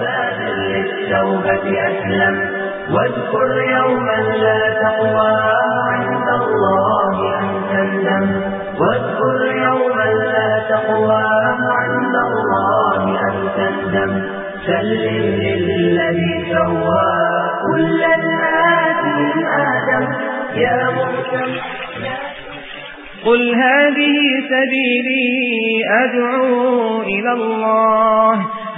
بادر للتوبة أسلم. واذكر يوما لا تقوى عند الله أن تندم. واذكر يوما لا تقوى عند الله أن تندم. سلم للذي سوى كل الناس من آدم. يا مهتم قل هذه سبيلي أدعو إلى الله.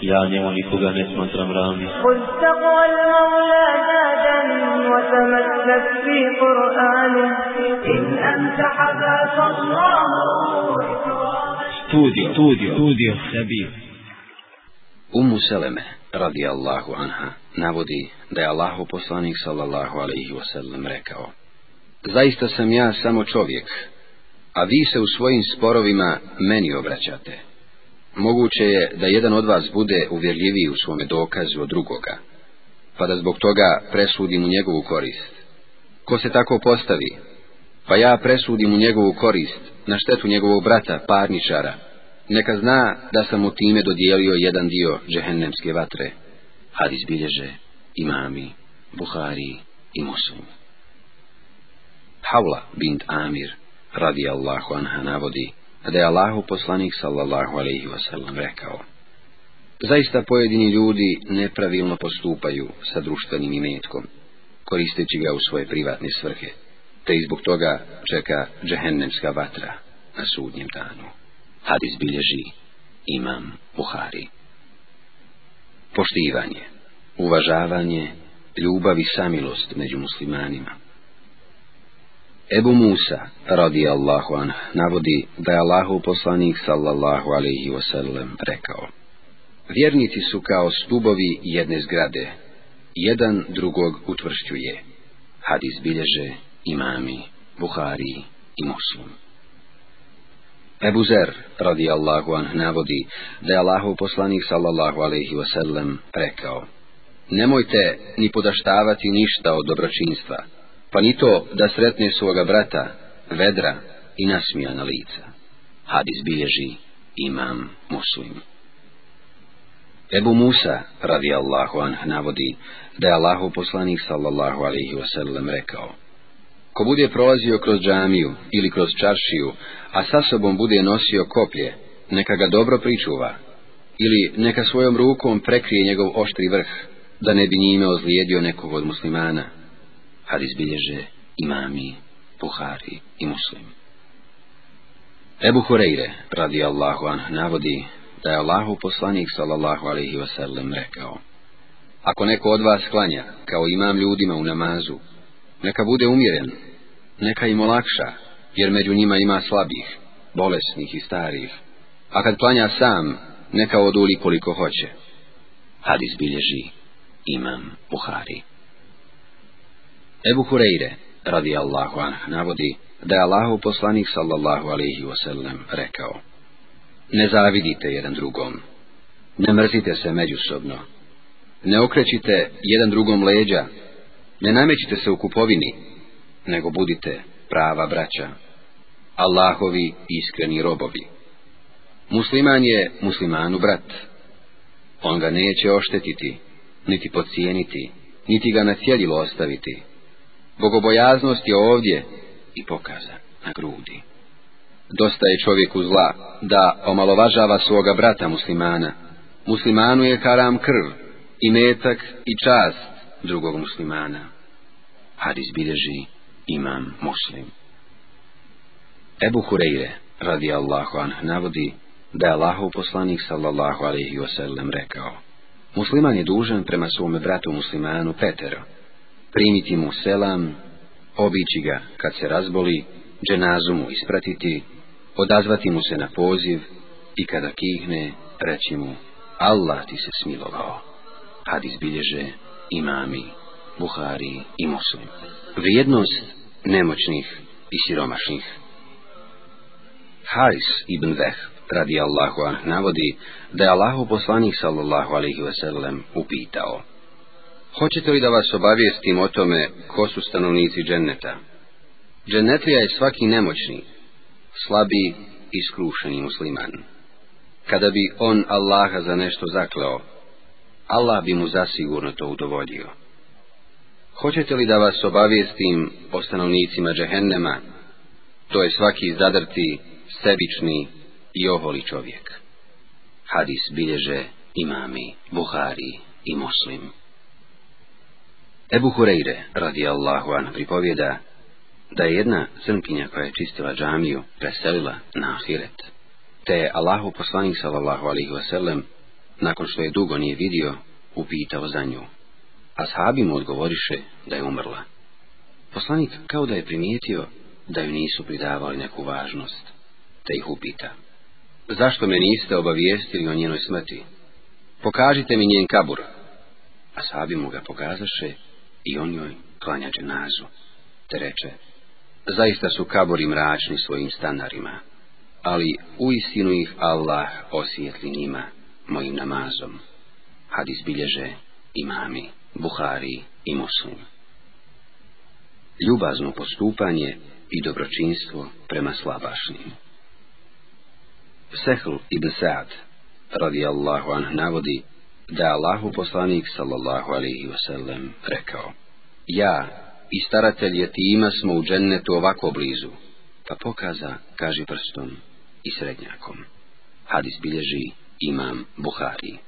ja njemu nikoga ne smatram ravni. Studio, studio, studio sebi. Umu Seleme, radi Allahu anha, navodi da je Allahu poslanik sallallahu alaihi wasallam rekao Zaista sam ja samo čovjek, a vi se u svojim sporovima meni obraćate. Moguće je da jedan od vas bude uvjerljiviji u svome dokazu od drugoga, pa da zbog toga presudim u njegovu korist. Ko se tako postavi, pa ja presudim u njegovu korist, na štetu njegovog brata, parničara, neka zna da sam mu time dodijelio jedan dio džehennemske vatre. Hadis bilježe imami, Buhari i Muslim. Havla bint Amir, radi Allahu anha, navodi da je Allahu poslanik sallallahu alaihi wasallam rekao Zaista pojedini ljudi nepravilno postupaju sa društvenim imetkom, koristeći ga u svoje privatne svrhe, te i zbog toga čeka džehennemska vatra na sudnjem danu. Hadis bilježi imam Buhari. Poštivanje, uvažavanje, ljubav i samilost među muslimanima. Ebu Musa, radi Allahu anh, navodi da je Allahu poslanik sallallahu alaihi wasallam rekao Vjernici su kao stubovi jedne zgrade, jedan drugog utvršćuje. Hadis bilježe imami, Buhari i Muslim. Ebu Zer, radi Allahu anh, navodi da je Allahu poslanik sallallahu alaihi wasallam rekao Nemojte ni podaštavati ništa od dobročinstva, pa ni to da sretne svoga brata, vedra i nasmijana lica. Hadis bilježi imam muslim. Ebu Musa, radi Allahu anh, navodi da je Allahu poslanik sallallahu alaihi wasallam rekao Ko bude prolazio kroz džamiju ili kroz čaršiju, a sa sobom bude nosio koplje, neka ga dobro pričuva, ili neka svojom rukom prekrije njegov oštri vrh, da ne bi njime ozlijedio nekog od muslimana. Hadis bilježe imami, Buhari i muslim. Ebu Hureyre, radi Allahu anh, navodi da je Allahu poslanik sallallahu alaihi wasallam rekao Ako neko od vas klanja, kao imam ljudima u namazu, neka bude umjeren, neka im olakša, jer među njima ima slabih, bolesnih i starih, a kad klanja sam, neka oduli koliko hoće. Hadis bilježi imam Buhari. Ebu Hureyre, radi Allahu navodi da je Allahu poslanik sallallahu alaihi wasallam rekao Ne zavidite jedan drugom, ne mrzite se međusobno, ne okrećite jedan drugom leđa, ne namećite se u kupovini, nego budite prava braća, Allahovi iskreni robovi. Musliman je muslimanu brat. On ga neće oštetiti, niti podcijeniti, niti ga na cjedilo ostaviti. Bogobojaznost je ovdje i pokaza na grudi. Dosta je čovjeku zla da omalovažava svoga brata muslimana. Muslimanu je karam krv, i metak i čast drugog muslimana. Hadis bilježi imam muslim. Ebu Hureyre, radi Allahu anh, navodi da je Allahu poslanik sallallahu alaihi wasallam rekao Musliman je dužan prema svome bratu muslimanu Petero, primiti mu selam, obići ga kad se razboli, dženazu mu ispratiti, odazvati mu se na poziv i kada kihne, reći mu, Allah ti se smilovao. Hadis bilježe imami, Buhari i Muslim. Vrijednost nemoćnih i siromašnih Haris ibn Veh, radi Allahu navodi da je Allahu poslanik sallallahu alaihi wasallam upitao. Hoćete li da vas obavijestim o tome ko su stanovnici dženneta? Džennetlija je svaki nemoćni, slabi i skrušeni musliman. Kada bi on Allaha za nešto zakleo, Allah bi mu zasigurno to udovoljio. Hoćete li da vas obavijestim o stanovnicima džehennema? To je svaki zadrti, sebični i oholi čovjek. Hadis bilježe imami, Buhari i Muslim. Ebu Hureyre, radi Allahu an, pripovjeda da je jedna crnkinja koja je čistila džamiju preselila na ahiret, te je Allahu poslanik sallallahu alaihi wasallam, nakon što je dugo nije vidio, upitao za nju. A sahabi mu odgovoriše da je umrla. Poslanik kao da je primijetio da ju nisu pridavali neku važnost, te ih upita. Zašto me niste obavijestili o njenoj smrti? Pokažite mi njen kabur. A sahabi mu ga pokazaše i on joj klanja dženazu, te reče, zaista su kabori mračni svojim stanarima, ali u istinu ih Allah osvijetli njima, mojim namazom. Hadis bilježe imami, Buhari i Muslim. Ljubazno postupanje i dobročinstvo prema slabašnim. Sehl ibn Sa'd, radijallahu anh, navodi da je Allahu poslanik, sallallahu alaihi wasallam, rekao, ja i staratelj je tima smo u džennetu ovako blizu, pa pokaza, kaže prstom i srednjakom. Hadis bilježi imam Buhari.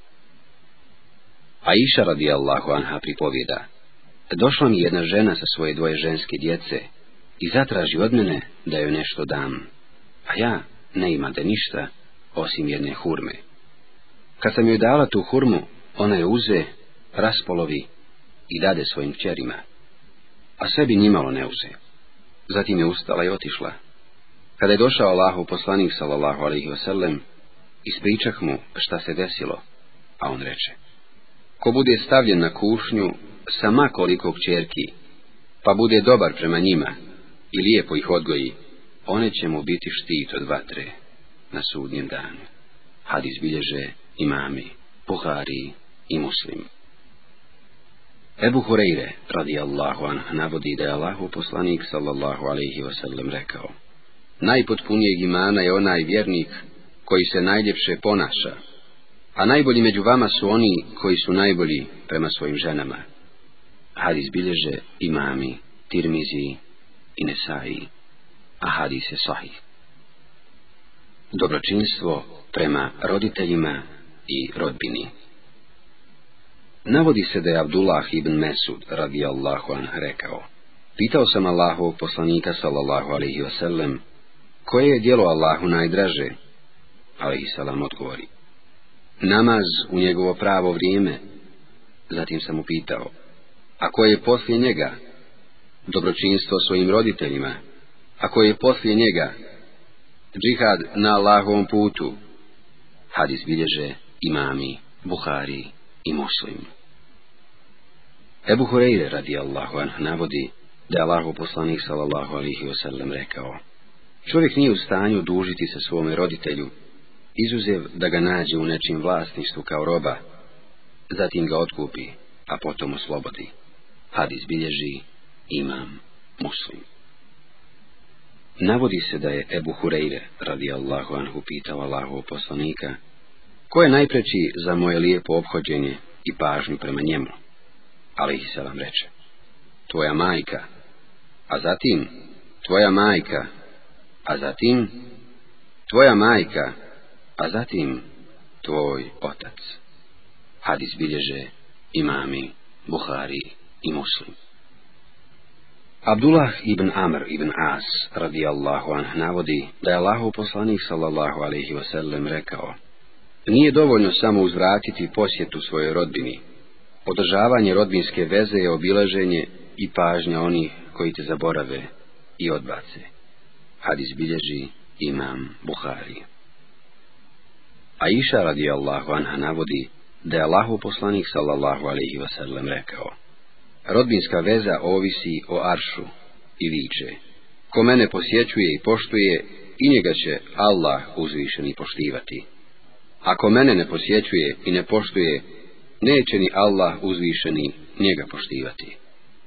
A iša radijallahu anha pripovjeda, došla mi jedna žena sa svoje dvoje ženske djece i zatraži od mene da joj nešto dam, a ja ne imate ništa osim jedne hurme. Kad sam joj dala tu hurmu, ona je uze, raspolovi i dade svojim kćerima, a sebi nimalo ne uze. Zatim je ustala i otišla. Kada je došao Allahu poslanik sallallahu alaihi wasallam, ispričah mu šta se desilo, a on reče, ko bude stavljen na kušnju sa makoliko kćerki, pa bude dobar prema njima i lijepo ih odgoji, one će mu biti štit od vatre na sudnjem danu. Hadis bilježe imami, Buhari i Muslim. Ebu Hureyre, radijallahu anh, navodi da je Allahu poslanik, sallallahu alaihi wasallam, rekao, Najpotpunijeg imana je onaj vjernik koji se najljepše ponaša, a najbolji među vama su oni koji su najbolji prema svojim ženama. Hadis bilježe imami, tirmizi i nesaji, a hadis je sahih. Dobročinstvo prema roditeljima i rodbini. Navodi se da je Abdullah ibn Mesud, radijallahu anh, rekao, pitao sam Allahu poslanika, sallallahu alaihi wasallam, koje je dijelo Allahu najdraže? Alaihi salam odgovori, namaz u njegovo pravo vrijeme. Zatim sam mu pitao, a koje je poslije njega? Dobročinstvo svojim roditeljima. A koje je poslije njega? Džihad na Allahovom putu. Hadis bilježe imami, Buhari i Muslim. Ebu Hureyre radi Allahu anh navodi da je Allahu poslanik sallallahu alihi wasallam rekao Čovjek nije u stanju dužiti se svome roditelju, izuzev da ga nađe u nečim vlasništvu kao roba, zatim ga otkupi, a potom oslobodi. Hadis bilježi imam muslim. Navodi se da je Ebu Hureyre, radi Allahu anhu, pitao Allahu poslanika, ko je najpreći za moje lijepo obhođenje i pažnju prema njemu? Ali ih se vam reče, tvoja majka, a zatim tvoja majka, a zatim tvoja majka, a zatim tvoj otac. Hadis bilježe imami, Buhari i Muslim. Abdullah ibn Amr ibn As radijallahu anh navodi da je Allahu poslanik sallallahu alaihi wasallam rekao Nije dovoljno samo uzvratiti posjetu svojoj rodbini. Održavanje rodbinske veze je obilaženje i pažnja onih koji te zaborave i odbace. Hadis bilježi imam Buhari. A iša radijallahu anha navodi da je Allahu poslanik sallallahu alaihi wasallam rekao Rodbinska veza ovisi o aršu i viče. Ko mene posjećuje i poštuje, i njega će Allah uzvišeni poštivati. Ako mene ne posjećuje i ne poštuje, neće ni Allah uzvišeni njega poštivati.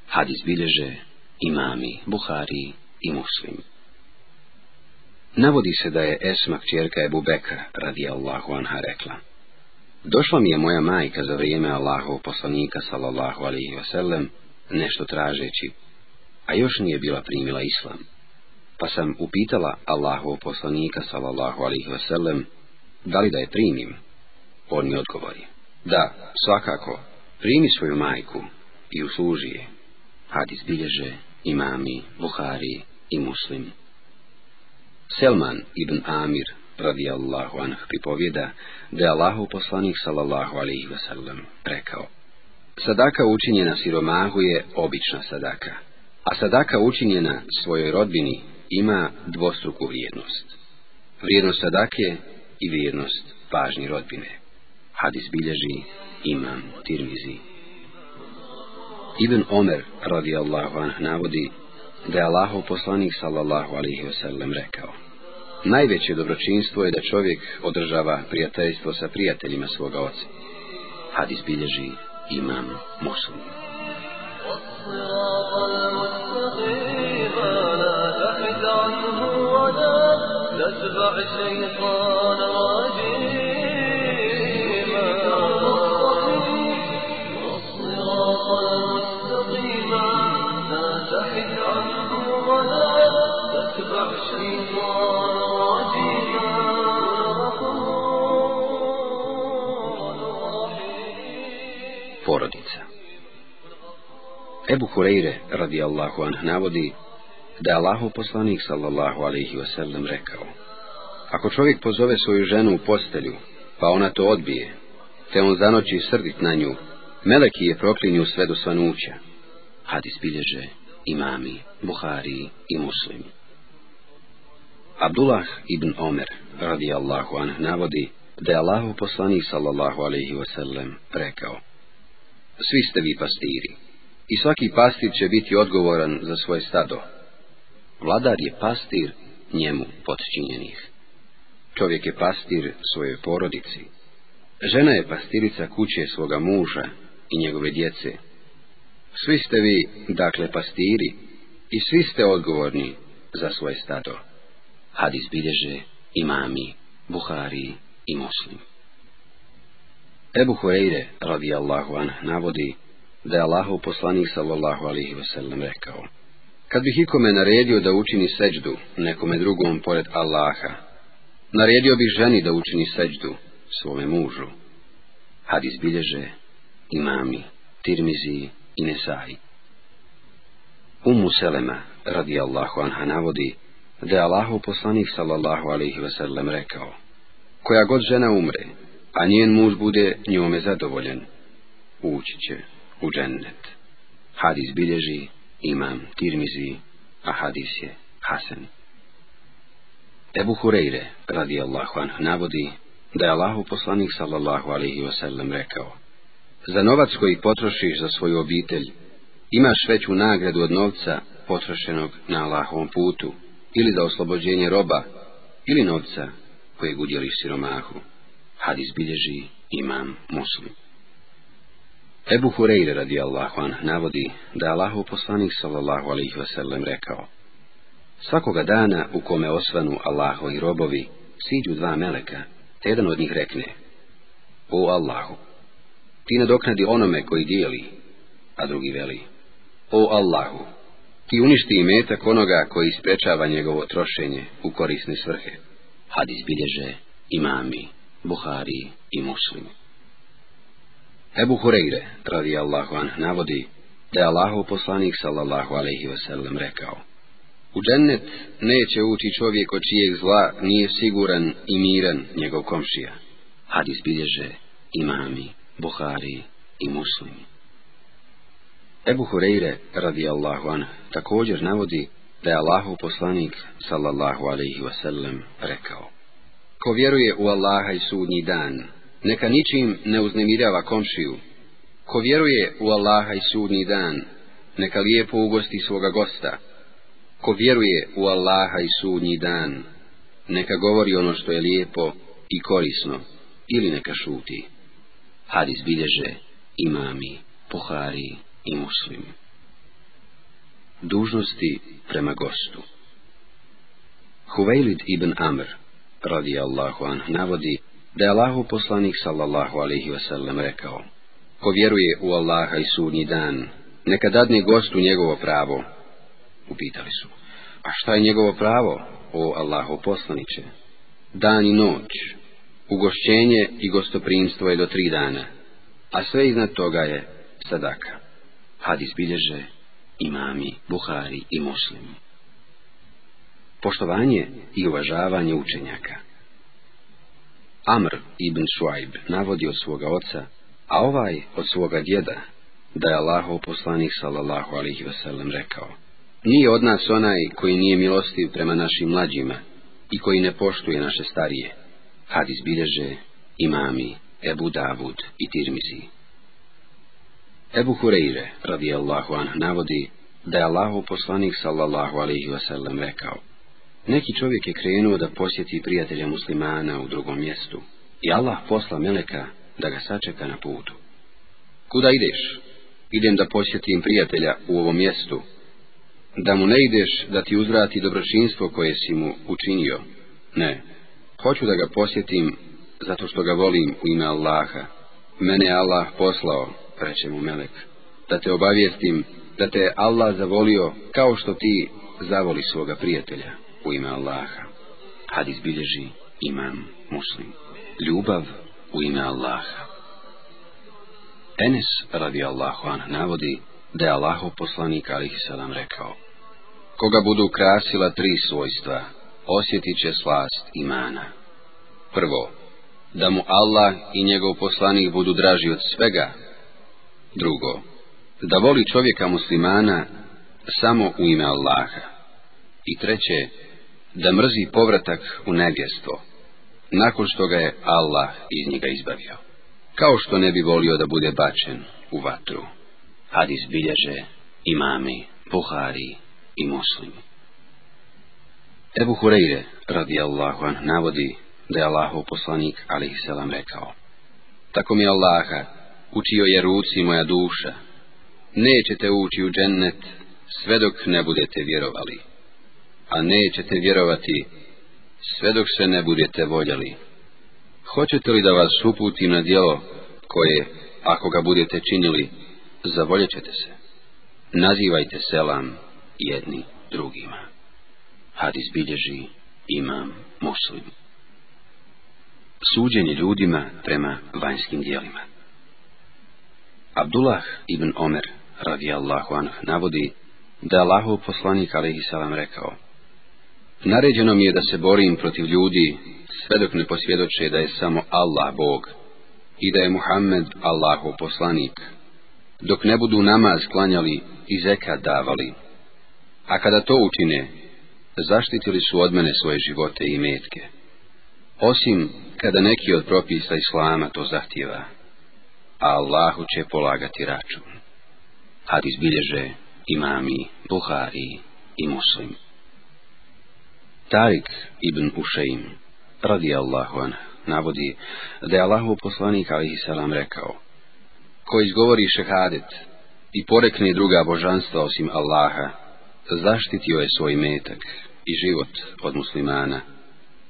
Hadis bilježe imami, Buhari i Muslim. Navodi se da je Esma kćerka Ebu Bekra, radi Allahu anha, rekla. Došla mi je moja majka za vrijeme Allahov poslanika, sallallahu alaihi wasallam, nešto tražeći, a još nije bila primila islam. Pa sam upitala Allahov poslanika, sallallahu alaihi wasallam, da li da je primim? On mi odgovori, da, svakako, primi svoju majku i usluži je. Hadis bilježe imami, Buhari i Muslim. Selman ibn Amir, radijallahu anh, pripovjeda da je Allahu poslanik, sallallahu alaihi wasallam, rekao Sadaka učinjena siromahu je obična sadaka, a sadaka učinjena svojoj rodbini ima dvostruku vrijednost. Vrijednost sadake i vrijednost pažnji rodbine. Hadis bilježi imam Tirmizi. Ibn Omer radijallahu anh navodi da je Allahov poslanik sallallahu alaihi wasallam rekao Najveće dobročinstvo je da čovjek održava prijateljstvo sa prijateljima svoga oca. Hadis bilježi imam muslim. Ebu Hureyre, radijallahu anh, navodi da je Allahu poslanik, sallallahu alaihi wasallam, rekao Ako čovjek pozove svoju ženu u postelju, pa ona to odbije, te on zanoći srdit na nju, meleki je proklinju sve do svanuća. Hadis bilježe imami, Buhari i Muslim. Abdullah ibn Omer, radijallahu anh, navodi da je Allahu poslanik, sallallahu alaihi wasallam, rekao Svi ste vi pastiri, i svaki pastir će biti odgovoran za svoje stado. Vladar je pastir njemu podčinjenih. Čovjek je pastir svojoj porodici. Žena je pastirica kuće svoga muža i njegove djece. Svi ste vi, dakle, pastiri i svi ste odgovorni za svoje stado. Hadis bilježe imami, Buhari i Muslim. Ebu Hureyre, radijallahu anh, navodi da je Allahov poslanik sallallahu alihi wasallam rekao Kad bih ikome naredio da učini seđdu nekome drugom pored Allaha, naredio bih ženi da učini seđdu svome mužu. Hadis bilježe imami, tirmizi i nesai. Umu Selema, radijallahu anha, navodi da je Allahov poslanik sallallahu alihi wasallam rekao Koja god žena umre, a njen muž bude njome zadovoljen, ući će u džennet. Hadis bilježi imam Tirmizi, a hadis je. Ebu Hureyre, radijallahu anh, navodi da je Allahu poslanik sallallahu alaihi wasallam rekao Za novac koji potrošiš za svoju obitelj, imaš veću nagradu od novca potrošenog na Allahovom putu, ili za oslobođenje roba, ili novca kojeg udjeliš siromahu. Hadis bilježi imam muslim. Ebu Hureyre radijallahu anh navodi da je Allahu poslanik sallallahu alaihi wasallam rekao Svakoga dana u kome osvanu Allahovi robovi siđu dva meleka, te jedan od njih rekne O Allahu, ti nadoknadi onome koji dijeli, a drugi veli O Allahu, ti uništi imetak onoga koji isprečava njegovo trošenje u korisne svrhe. Hadis bilježe imami, Buhari i muslimi. Ebu Hureyre, radi Allahu an, navodi da je Allahu poslanik sallallahu alaihi wasallam rekao U džennet neće ući čovjek od čijeg zla nije siguran i miran njegov komšija. Hadis bilježe imami, Buhari i muslimi. Ebu Hureyre, radi Allahu an, također navodi da je Allahu poslanik sallallahu alaihi wasallam rekao Ko vjeruje u Allaha i sudnji dan, neka ničim ne uznemirava komšiju. Ko vjeruje u Allaha i sudnji dan, neka lijepo ugosti svoga gosta. Ko vjeruje u Allaha i sudnji dan, neka govori ono što je lijepo i korisno, ili neka šuti. Hadis bilježe imami, Buhari i muslim. Dužnosti prema gostu Huvejlid ibn Amr, radi Allahu an, navodi da je Allahu poslanik sallallahu alaihi wasallam rekao Ko vjeruje u Allaha i sudnji dan, neka dadne gostu njegovo pravo. Upitali su, a šta je njegovo pravo, o Allahu poslaniće? Dan i noć, ugošćenje i gostoprimstvo je do tri dana, a sve iznad toga je sadaka. Hadis bilježe imami, Buhari i muslim. Poštovanje i uvažavanje učenjaka. Amr ibn Shuaib navodi od svoga oca, a ovaj od svoga djeda, da je Allahov poslanik sallallahu alihi wasallam rekao, nije od nas onaj koji nije milostiv prema našim mlađima i koji ne poštuje naše starije. Hadis bilježe imami Ebu Davud i Tirmizi. Ebu Hureyre, radijallahu anh, navodi da je Allahu poslanik sallallahu alaihi wasallam rekao Neki čovjek je krenuo da posjeti prijatelja muslimana u drugom mjestu i Allah posla Meleka da ga sačeka na putu. Kuda ideš? Idem da posjetim prijatelja u ovom mjestu. Da mu ne ideš da ti uzvrati dobročinstvo koje si mu učinio. Ne, hoću da ga posjetim zato što ga volim u ime Allaha. Mene je Allah poslao, reče mu Melek, da te obavijestim da te je Allah zavolio kao što ti zavoli svoga prijatelja u ime Allaha. Hadis bilježi imam muslim. Ljubav u ime Allaha. Enes radi Allahu an navodi da je Allahov poslanik alihi salam rekao Koga budu krasila tri svojstva, osjetit će slast imana. Prvo, da mu Allah i njegov poslanik budu draži od svega. Drugo, da voli čovjeka muslimana samo u ime Allaha. I treće, da mrzi povratak u nevjestvo, nakon što ga je Allah iz njega izbavio. Kao što ne bi volio da bude bačen u vatru. Hadis bilježe imami, Buhari i muslimi. Ebu Hureyre, radi Allahu an, navodi da je Allahov poslanik, alihi selam, rekao. Tako mi Allaha, učio je ruci moja duša, nećete ući u džennet sve dok ne budete vjerovali, a nećete vjerovati sve dok se ne budete voljeli. Hoćete li da vas uputim na djelo koje, ako ga budete činili, zavoljet ćete se? Nazivajte selam jedni drugima. Hadis bilježi imam muslim. Suđenje ljudima prema vanjskim dijelima. Abdullah ibn Omer, radijallahu anh, navodi da je Allahov poslanik, alaihi salam, rekao Naređeno mi je da se borim protiv ljudi, sve dok ne posvjedoče da je samo Allah Bog i da je Muhammed Allahov poslanik, dok ne budu namaz klanjali i zekat davali. A kada to učine, zaštitili su od mene svoje živote i metke. Osim kada neki od propisa Islama to zahtjeva, a Allahu će polagati račun. Hadis bilježe imami, Buhari i muslim. Tarik ibn Ušeim, radi Allahu an, navodi da je Allahu poslanik alihi salam rekao, ko izgovori šehadet i porekne druga božanstva osim Allaha, zaštitio je svoj metak i život od muslimana,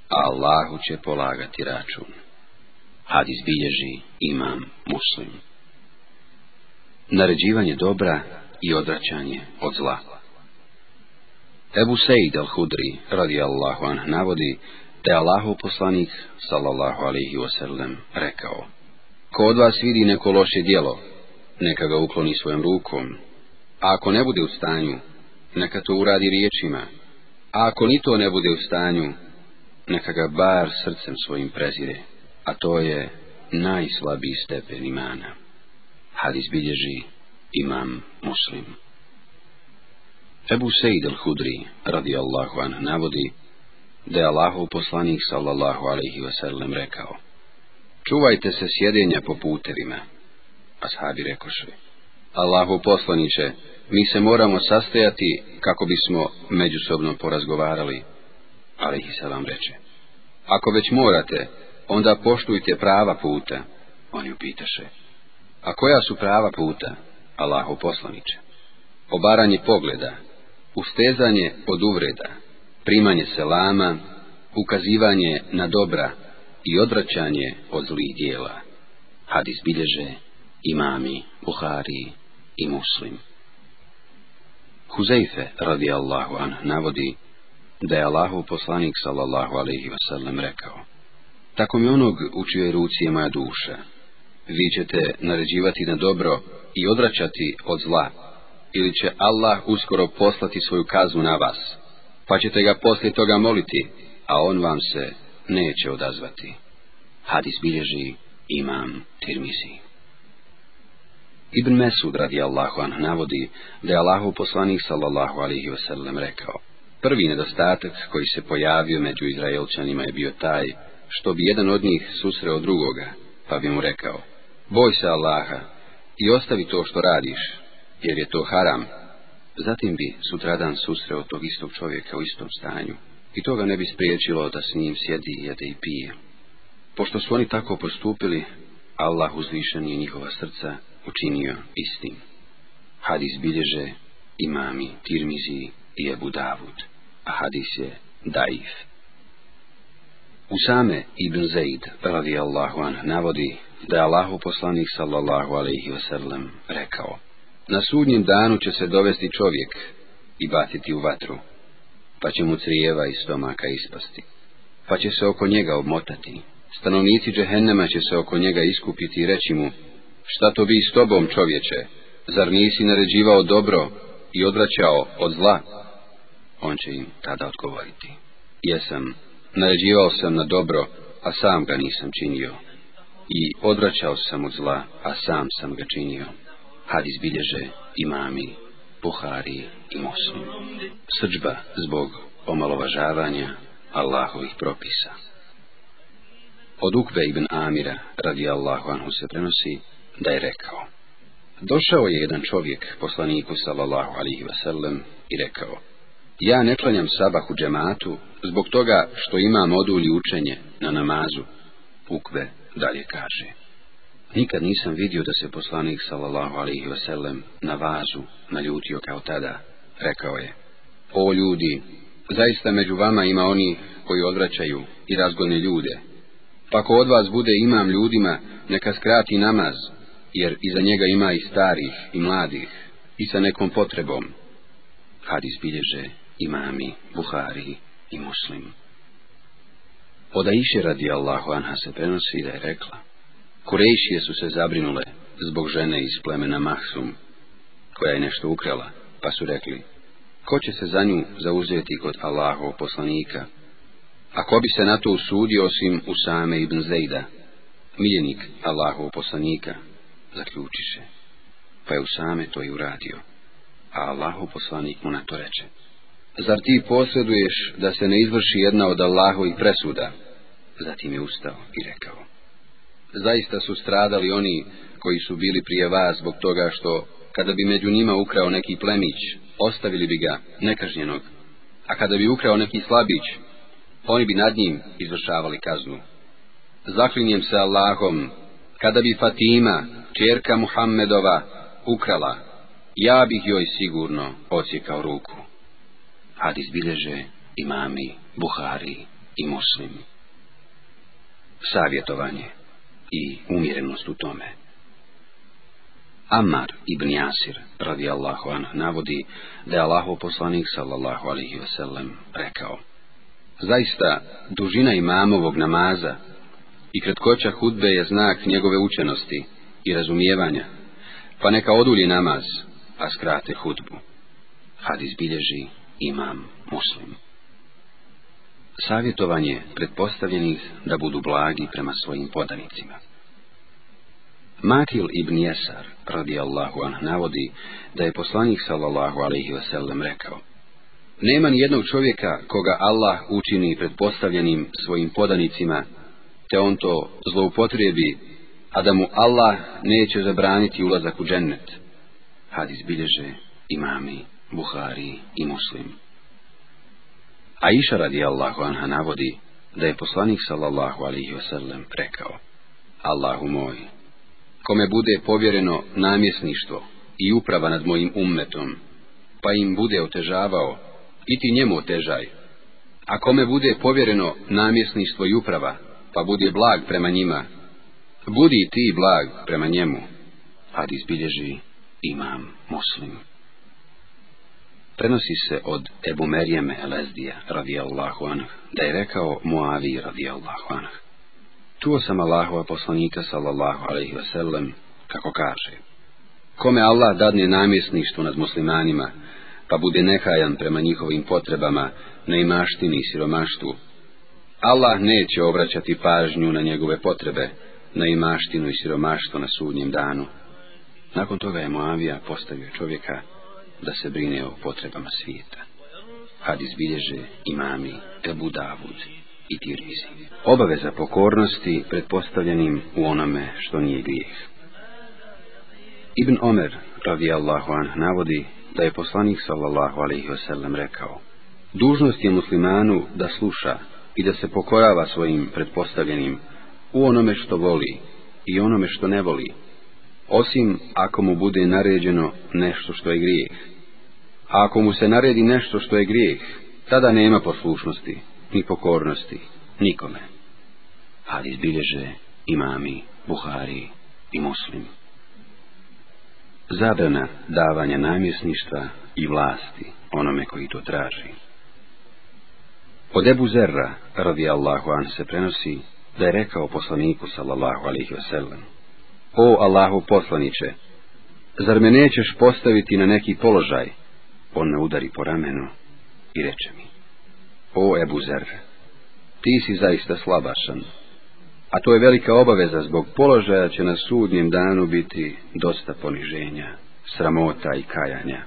a Allahu će polagati račun. Hadis bilježi imam muslim. Naređivanje dobra i odvraćanje od zla. Ebu Sejid al-Hudri, radijallahu anh, navodi je Allahu poslanik, sallallahu alaihi wasallam, rekao Ko od vas vidi neko loše djelo, neka ga ukloni svojom rukom, a ako ne bude u stanju, neka to uradi riječima, a ako ni to ne bude u stanju, neka ga bar srcem svojim prezire, a to je najslabiji stepen imana. Hadis bilježi imam muslim. Ebu Sejid al-Hudri, radi Allahu an, navodi da je Allahov poslanik sallallahu alaihi wasallam rekao Čuvajte se sjedenja po putevima. Ashabi rekoše Allahu poslaniće, mi se moramo sastajati kako bismo međusobno porazgovarali. Alaihi salam reče Ako već morate, onda poštujte prava puta. Oni upitaše. A koja su prava puta? Allahu poslaniće. Obaranje pogleda, ustezanje od uvreda, primanje selama, ukazivanje na dobra i odvraćanje od zlih dijela. Hadis bilježe imami, Buhari i Muslim. Huzeife, radi Allahu an, navodi da je Allahu poslanik sallallahu alaihi wasallam rekao Tako mi onog u čijoj ruci je moja duša. Vi ćete naređivati na dobro i odračati od zla, ili će Allah uskoro poslati svoju kaznu na vas, pa ćete ga poslije toga moliti, a on vam se neće odazvati. Hadis bilježi imam Tirmizi. Ibn Mesud radi Allahu an navodi da je Allahu poslanik sallallahu alihi wasallam rekao Prvi nedostatak koji se pojavio među Izraelčanima je bio taj što bi jedan od njih susreo drugoga, pa bi mu rekao Boj se Allaha i ostavi to što radiš, jer je to haram. Zatim bi sutradan susreo tog istog čovjeka u istom stanju i toga ne bi spriječilo da s njim sjedi, jede i pije. Pošto su oni tako postupili, Allah uzvišen je njihova srca učinio istim. Hadis bilježe imami Tirmizi i Ebu Davud, a hadis je daif. Usame ibn Zaid, radi Allahu an, navodi da je Allahu poslanik sallallahu alaihi wasallam rekao Na sudnjem danu će se dovesti čovjek i baciti u vatru, pa će mu crijeva iz stomaka ispasti, pa će se oko njega obmotati. Stanovnici džehennema će se oko njega iskupiti i reći mu, šta to bi s tobom čovječe, zar nisi naređivao dobro i odvraćao od zla? On će im tada odgovoriti, jesam, naređivao sam na dobro, a sam ga nisam činio, i odvraćao sam od zla, a sam sam ga činio. Hadis bilježe imami, Buhari i Muslim. Srđba zbog omalovažavanja Allahovih propisa. Od Ukve ibn Amira, radi Allahu anhu se prenosi, da je rekao. Došao je jedan čovjek, poslaniku sallallahu alihi wasallam, i rekao, ja ne klanjam sabah u džematu zbog toga što imam odulji učenje na namazu. Ukve dalje kaže. Nikad nisam vidio da se poslanik sallallahu alaihi wasallam na vazu naljutio kao tada. Rekao je, o ljudi, zaista među vama ima oni koji odvraćaju i razgone ljude. Pa ko od vas bude imam ljudima, neka skrati namaz, jer iza njega ima i starih i mladih i sa nekom potrebom. Hadis bilježe imami, Buhari i Muslim. Od Aiše radi Allahu anha se prenosi da je rekla, Kurejšije su se zabrinule zbog žene iz plemena Mahsum, koja je nešto ukrala, pa su rekli, ko će se za nju zauzeti kod Allahov poslanika? A ko bi se na to usudio osim Usame ibn Zejda, miljenik Allahov poslanika, zaključiše. Pa je Usame to i uradio, a Allahov poslanik mu na to reče. Zar ti posjeduješ da se ne izvrši jedna od Allahovih presuda? Zatim je ustao i rekao. Zaista su stradali oni koji su bili prije vas zbog toga što, kada bi među njima ukrao neki plemić, ostavili bi ga nekažnjenog, a kada bi ukrao neki slabić, oni bi nad njim izvršavali kaznu. Zaklinjem se Allahom, kada bi Fatima, čerka Muhammedova, ukrala, ja bih joj sigurno ocijekao ruku. Hadis bilježe imami, Buhari i Muslim. Savjetovanje i umjerenost u tome. Ammar ibn Jasir, radi Allahu an, navodi da je Allahu poslanik sallallahu alihi wasallam rekao Zaista, dužina imamovog namaza i kratkoća hudbe je znak njegove učenosti i razumijevanja, pa neka odulji namaz, a skrate hudbu. Hadis bilježi imam muslim. Savjetovanje pretpostavljenih da budu blagi prema svojim podanicima. Makil ibn Jesar, radi Allahu anh, navodi da je poslanik sallallahu alaihi wasallam rekao Nema ni jednog čovjeka koga Allah učini pretpostavljenim svojim podanicima, te on to zloupotrijebi, a da mu Allah neće zabraniti ulazak u džennet. Hadis bilježe imami, Buhari i Muslim. A iša radi Allahu anha navodi da je poslanik sallallahu alaihi wasallam rekao Allahu moj, kome bude povjereno namjesništvo i uprava nad mojim ummetom, pa im bude otežavao, i ti njemu otežaj. A kome bude povjereno namjesništvo i uprava, pa bude blag prema njima, budi ti blag prema njemu. Had izbilježi imam muslim. Prenosi se od Ebu Merijeme Elezdija, radijallahu anh, da je rekao Muavi, radijallahu anh. Čuo sam Allahova poslanika, sallallahu alaihi wasallam, kako kaže. Kome Allah dadne namjesništvo nad muslimanima, pa bude nehajan prema njihovim potrebama, na imaštini i siromaštvu, Allah neće obraćati pažnju na njegove potrebe, na imaštinu i siromaštvo na sudnjem danu. Nakon toga je Moavija postavio čovjeka da se brine o potrebama svijeta. Had izbilježe imami Ebu Davud i Tirmizi. Obaveza pokornosti pretpostavljenim u onome što nije grijeh. Ibn Omer, radijallahu an, navodi da je poslanik sallallahu alaihi wasallam rekao Dužnost je muslimanu da sluša i da se pokorava svojim pretpostavljenim u onome što voli i onome što ne voli, osim ako mu bude naređeno nešto što je grijeh. A ako mu se naredi nešto što je grijeh, tada nema poslušnosti, ni pokornosti, nikome. Ali izbilježe imami, Buhari i muslim. Zabrana davanja namjesništva i vlasti onome koji to traži. Od Ebu Zerra, radi Allahu an, se prenosi da je rekao poslaniku, sallallahu alihi wasallam, O Allahu poslaniće, zar me nećeš postaviti na neki položaj? On me udari po ramenu i reče mi, O Ebu Zer, ti si zaista slabašan, a to je velika obaveza zbog položaja će na sudnjem danu biti dosta poniženja, sramota i kajanja,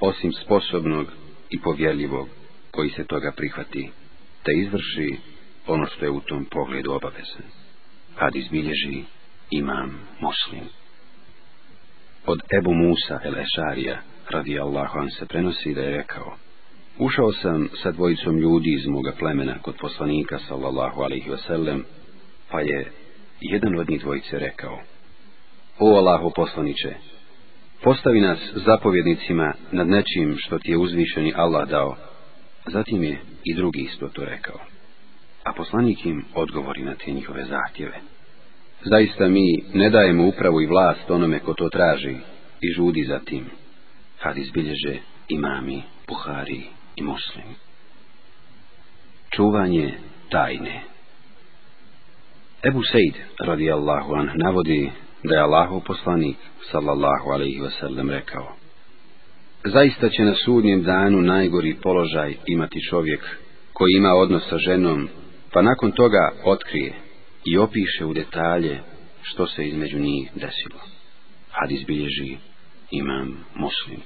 osim sposobnog i povjerljivog koji se toga prihvati, te izvrši ono što je u tom pogledu obavezan. Kad izbilježi imam muslim. Od Ebu Musa el Ešarija, radi Allahu se prenosi da je rekao, Ušao sam sa dvojicom ljudi iz moga plemena kod poslanika, sallallahu alaihi wasallam, pa je jedan od njih dvojice rekao, O Allahu poslaniće, postavi nas zapovjednicima nad nečim što ti je uzvišeni Allah dao, Zatim je i drugi isto to rekao. A poslanik im odgovori na te njihove zahtjeve. Zaista mi ne dajemo upravu i vlast onome ko to traži i žudi za tim. Kad izbilježe imami, Buhari i muslim. Čuvanje tajne Ebu Sejd, radijallahu an, navodi da je Allahu poslanik, sallallahu alaihi wasallam, rekao Zaista će na sudnjem danu najgori položaj imati čovjek koji ima odnos sa ženom, pa nakon toga otkrije i opiše u detalje što se između njih desilo. Had izbilježi imam muslim.